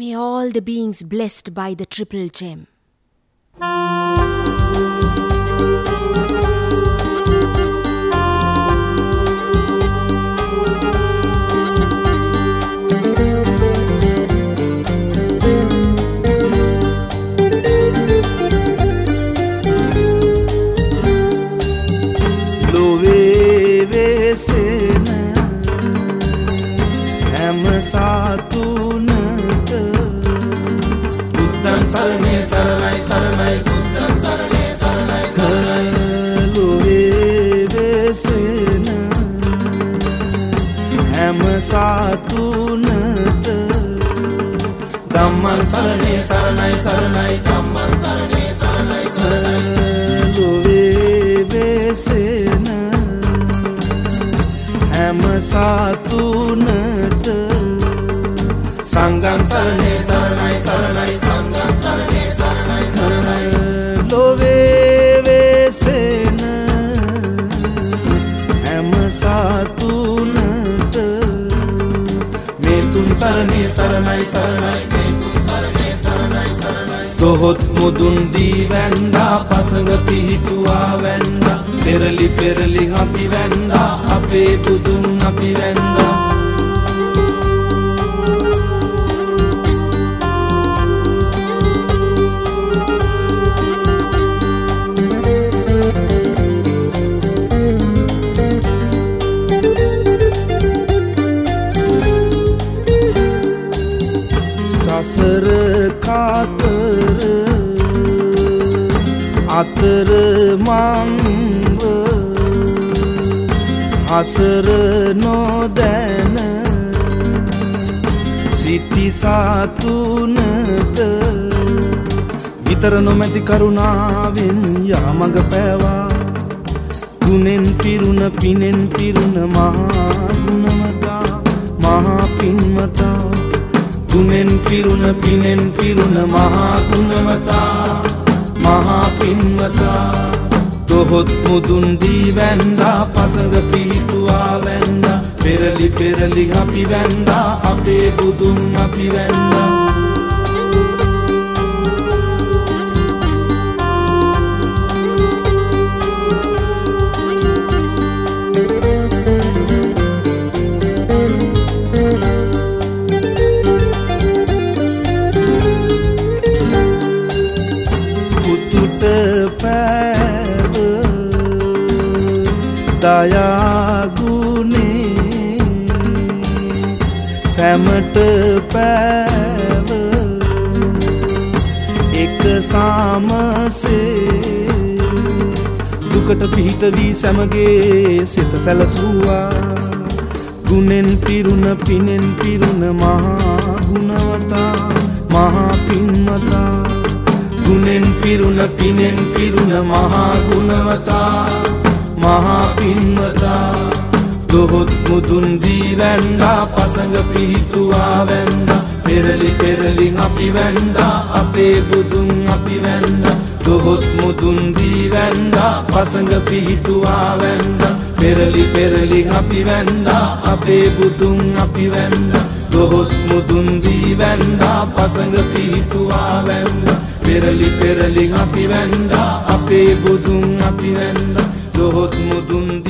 May all the beings blessed by the triple gem. බුද්ධන් සරණේ සරණයි සරණයි බුද්ධන් සරණේ සරණයි. සරණයි ලොවේ වෙසෙන හැම සාතුනට ධම්මං සරණේ සරණයි සරණයි. ධම්මං සරණේ සරණයි සරණයි. ලොවේ වෙසෙන හැම සාතුනට සංගම් සරණේ සරණයි සරණයි සරණේ සරණයි සරණයි. මේ තුන් සරණේ සරණයි සරණයි දොහොත් මුදුන් දී වැන්දා පසඟ පිහිටුවා වැන්දා. පෙරලි පෙරලි අපි වැන්දා අපේ බුදුන් අපි වැන්දා. සසර කාතර අතර මංව හසර නොදැන සිටි සාතුනට විතර නොමැති කරුණාවෙන් යාමඟ පැවා. ගුණෙන් පිරුණ පිනෙන් පිරුණ මහා ගුණමතා මහා පින්මතා ගුණෙන් පිරුණ පිනෙන් පිරුණ මහා ගුණමතා මහා පින්වතා. දොහොත් මුදුන් දී වැන්දා පසඟ පිහිටුවා වැන්දා. පෙරලි පෙරලි අපි වැන්දා අපේ බුදුන් අපි වැන්දා. දයාගුණේ සැමට පැව එක සාමසේ දුකට පිහිට වී සැමගේ සිත සැලසුවා. ගුණෙන් පිරුණ පිනෙන් පිරුණ මහා ගුණවතා මහා පින්මතා ගුණෙන් පිරුණ පිනෙන් පිරුණ මහා ගුණවතා. මහා පින්වතා දොහොත් මුදුන් දී වැන්දා පසඟ පිහිටුවා වැන්දා පෙරලි පෙරලින් අපි වැන්දා අපේ බුදුන් අපි වැන්දා දොහොත් මුදුන් දී වැන්දා පසඟ පිහිටුවා වැන්දා පෙරලි පෙරලින් අපි වැන්දා අපේ බුදුන් අපි වැන්දා දොහොත් මුදුන් දී වැන්දා පසඟ පිහිටුවා වැන්දා පෙරලි පෙරලින් අපි වැන්දා අපේ බුදුන් අපි වැන්දා දොහොත් මුදුන් දී වැන්දා